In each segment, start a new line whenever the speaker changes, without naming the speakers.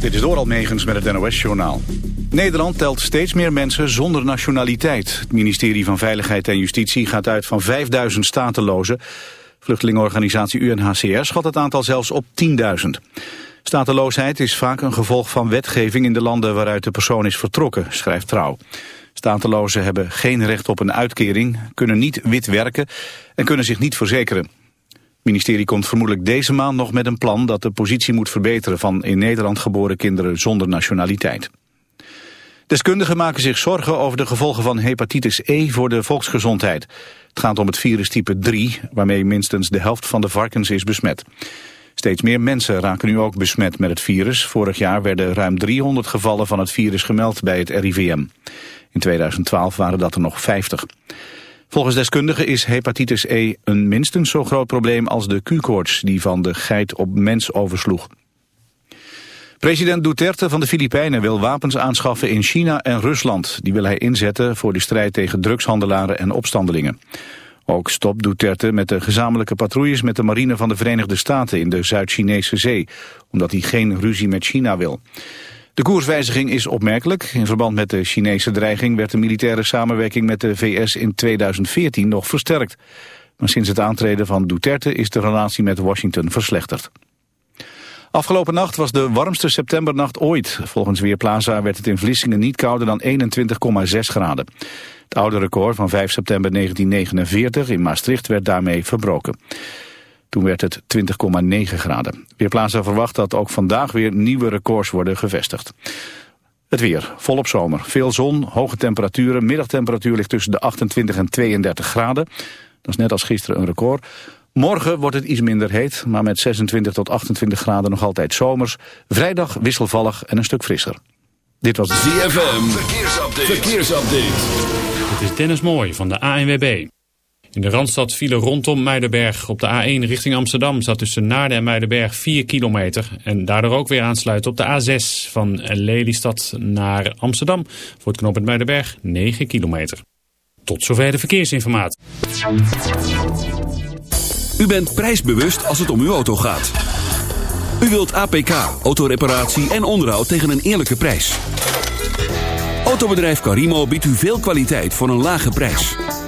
Dit is door Almegens met het NOS-journaal. Nederland telt steeds meer mensen zonder nationaliteit. Het ministerie van Veiligheid en Justitie gaat uit van 5000 statelozen. Vluchtelingenorganisatie UNHCR schat het aantal zelfs op 10.000. Stateloosheid is vaak een gevolg van wetgeving in de landen waaruit de persoon is vertrokken, schrijft Trouw. Statelozen hebben geen recht op een uitkering, kunnen niet wit werken en kunnen zich niet verzekeren. Ministerie komt vermoedelijk deze maand nog met een plan dat de positie moet verbeteren van in Nederland geboren kinderen zonder nationaliteit. Deskundigen maken zich zorgen over de gevolgen van hepatitis E voor de volksgezondheid. Het gaat om het virus type 3, waarmee minstens de helft van de varkens is besmet. Steeds meer mensen raken nu ook besmet met het virus. Vorig jaar werden ruim 300 gevallen van het virus gemeld bij het RIVM. In 2012 waren dat er nog 50. Volgens deskundigen is hepatitis E een minstens zo groot probleem als de Q-koorts die van de geit op mens oversloeg. President Duterte van de Filipijnen wil wapens aanschaffen in China en Rusland. Die wil hij inzetten voor de strijd tegen drugshandelaren en opstandelingen. Ook stopt Duterte met de gezamenlijke patrouilles met de marine van de Verenigde Staten in de Zuid-Chinese zee, omdat hij geen ruzie met China wil. De koerswijziging is opmerkelijk. In verband met de Chinese dreiging werd de militaire samenwerking met de VS in 2014 nog versterkt. Maar sinds het aantreden van Duterte is de relatie met Washington verslechterd. Afgelopen nacht was de warmste septembernacht ooit. Volgens Weerplaza werd het in Vlissingen niet kouder dan 21,6 graden. Het oude record van 5 september 1949 in Maastricht werd daarmee verbroken. Toen werd het 20,9 graden. Weerplaza verwacht dat ook vandaag weer nieuwe records worden gevestigd. Het weer, volop zomer. Veel zon, hoge temperaturen. Middagtemperatuur ligt tussen de 28 en 32 graden. Dat is net als gisteren een record. Morgen wordt het iets minder heet, maar met 26 tot 28 graden nog altijd zomers. Vrijdag wisselvallig en een stuk frisser. Dit was de
ZFM. Verkeersupdate. Verkeersupdate.
Dit is Dennis Mooij van de ANWB. In de Randstad vielen rondom Muidenberg op de A1 richting Amsterdam zat tussen Naarden en Muidenberg 4 kilometer. En daardoor ook weer aansluiten op de A6 van Lelystad naar Amsterdam voor het knooppunt Muidenberg 9 kilometer. Tot zover de verkeersinformatie.
U bent prijsbewust als het om uw auto gaat. U wilt APK, autoreparatie en onderhoud tegen een eerlijke prijs. Autobedrijf Carimo biedt u veel kwaliteit voor een lage prijs.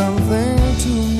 something to me.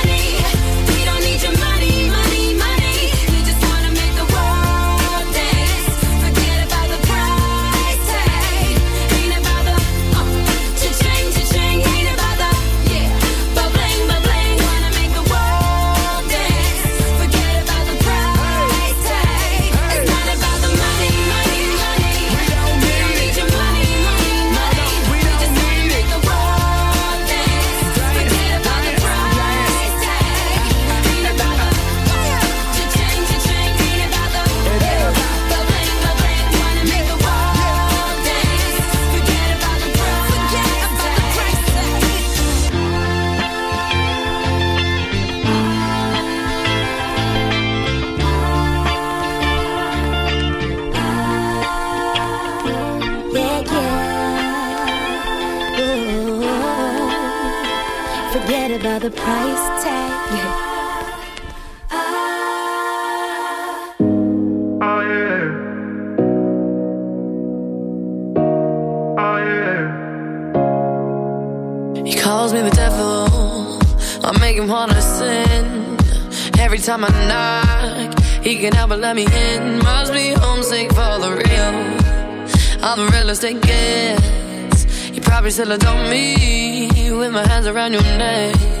We Forget about the price tag.
Ah, ah, ah,
he calls me the devil. I make him wanna sin. Every time I knock, he can help but let me in. Must be homesick for the real. I'm the realest it gets. You probably still adore me with my hands around your neck.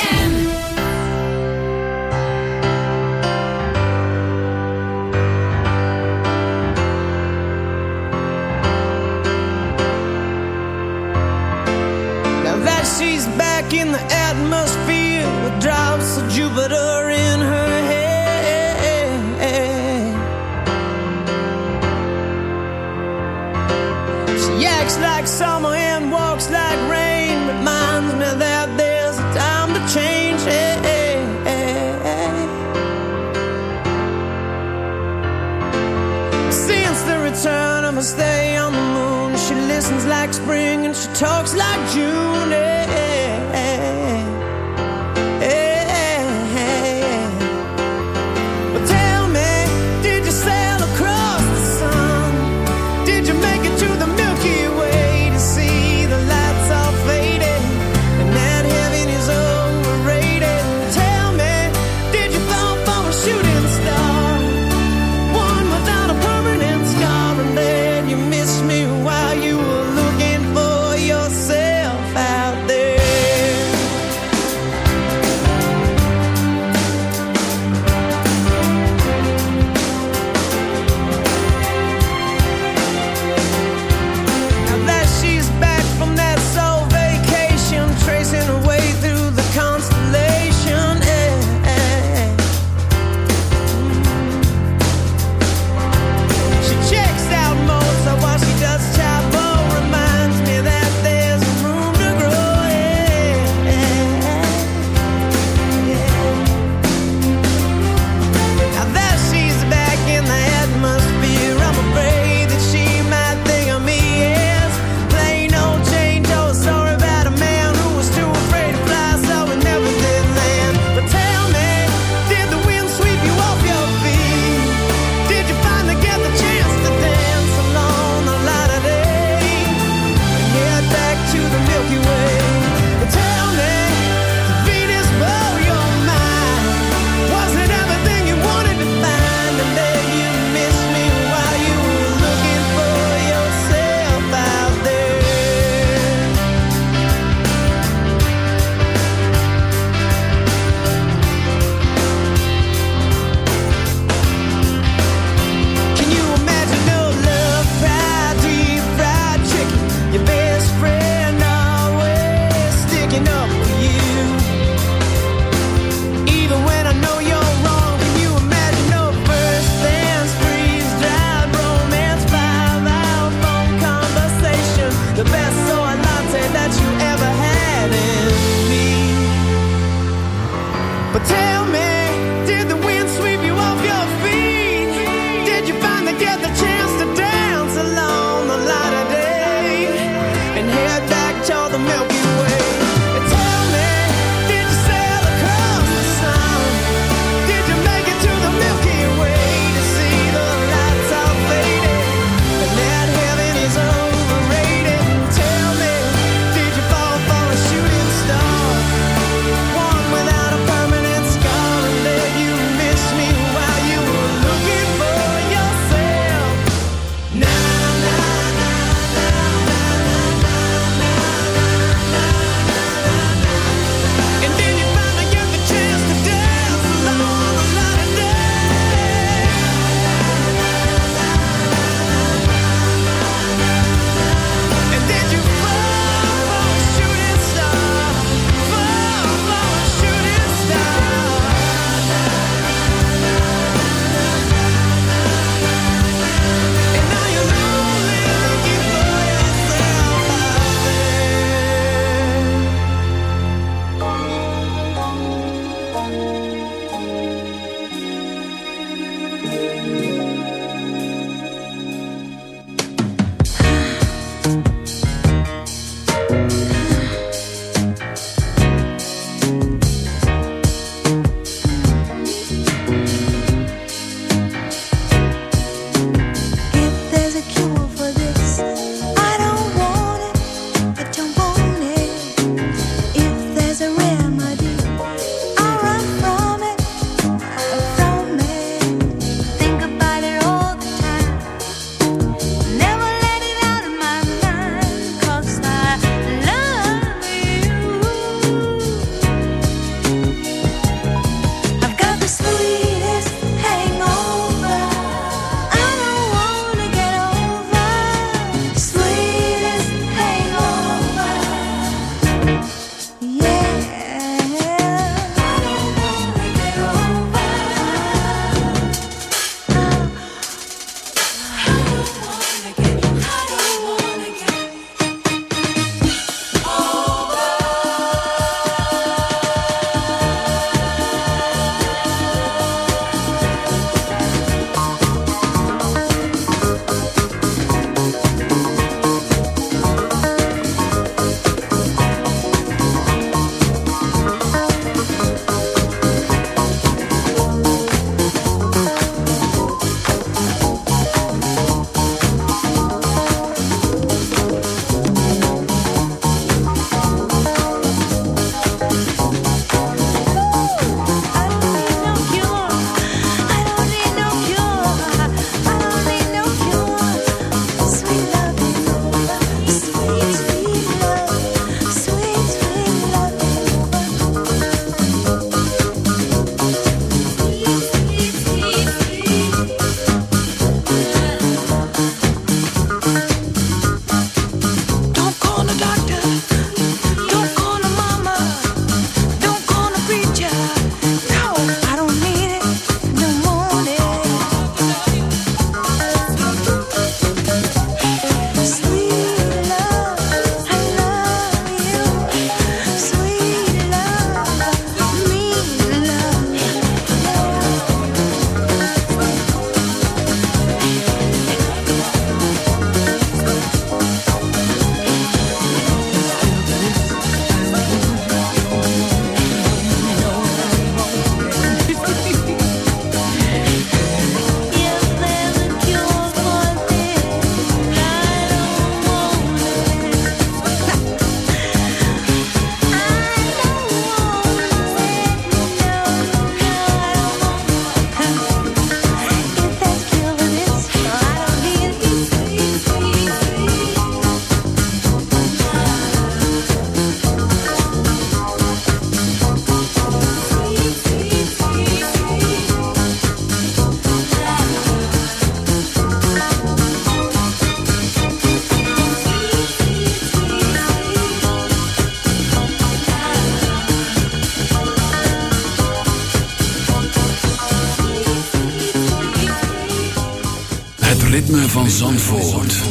Van Zandvoort.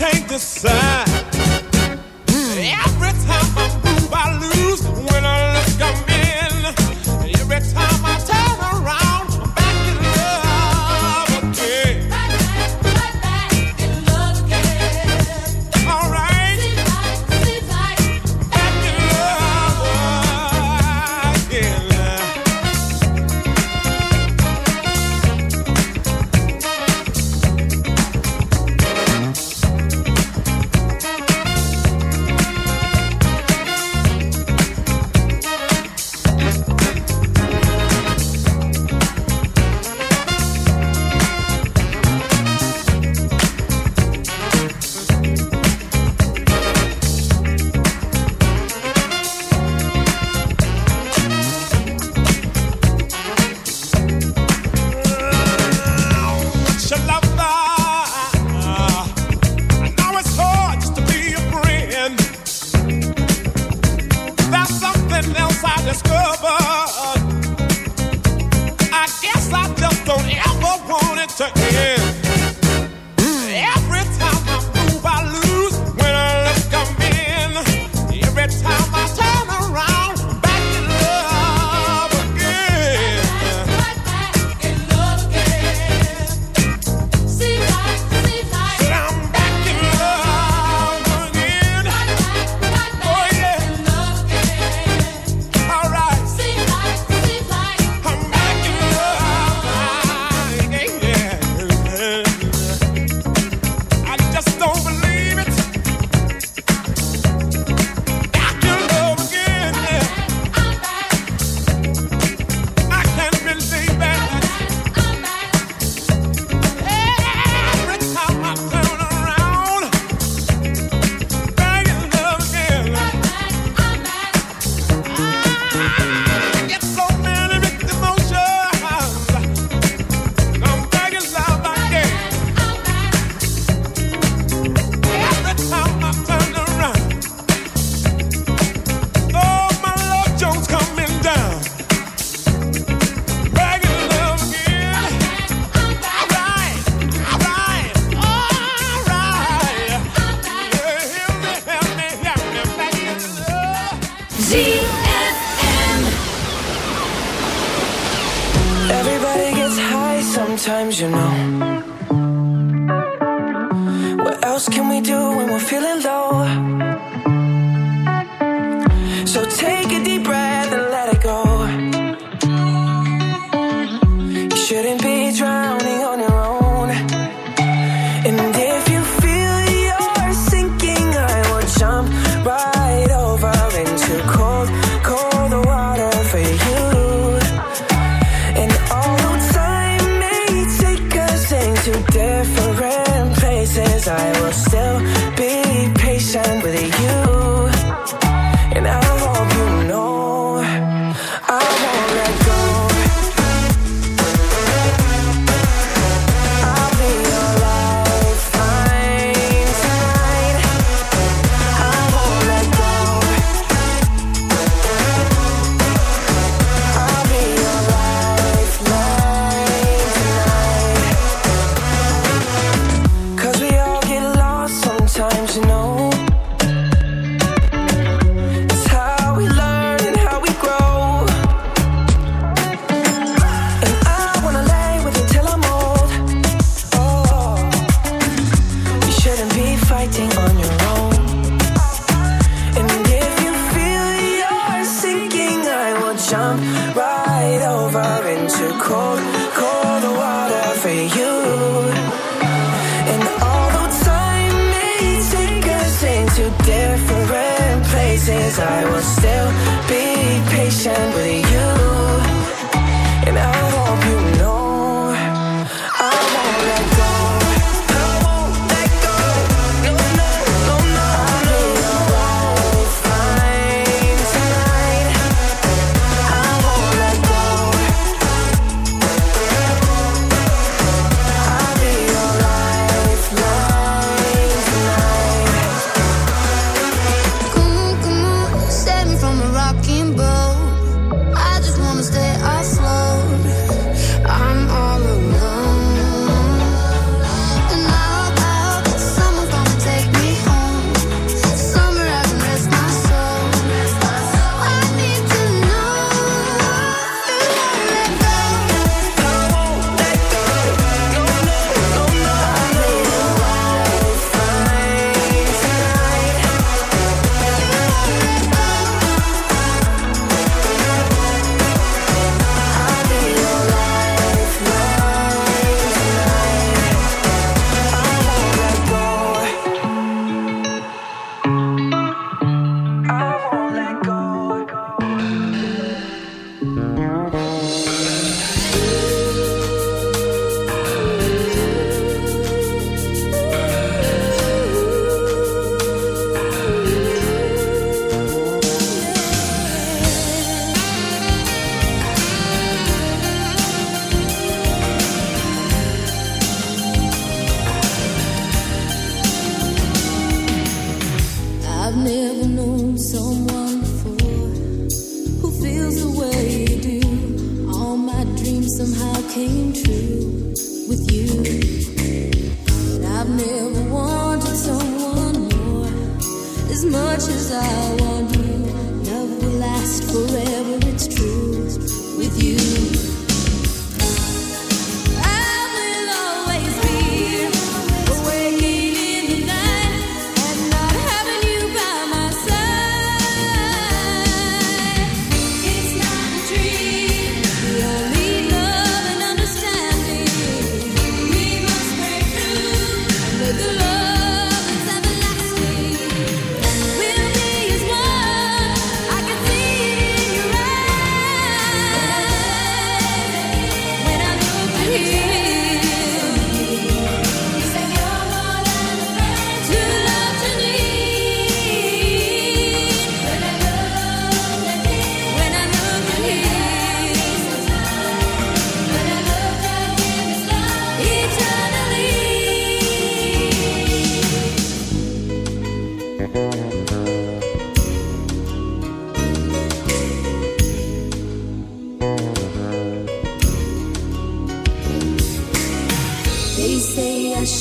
can't
decide.
Mm. Yeah.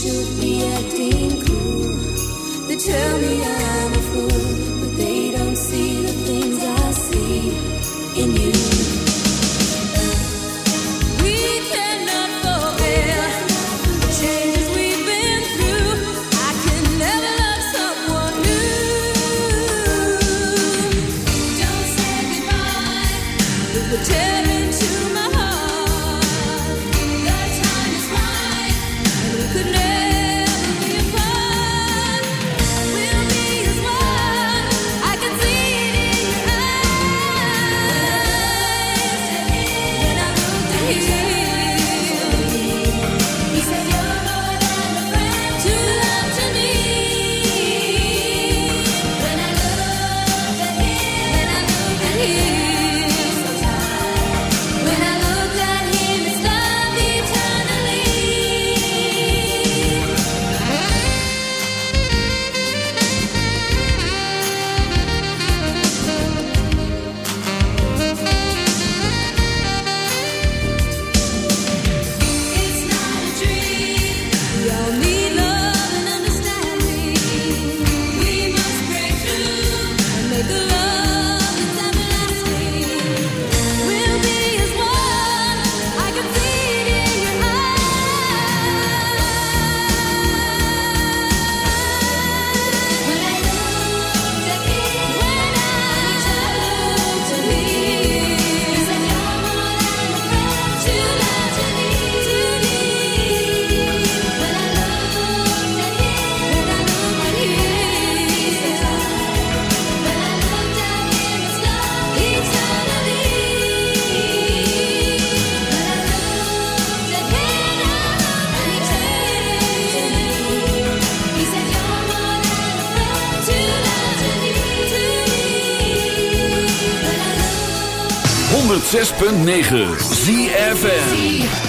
should be acting cool. They tell me I'm a fool.
106.9 ZFN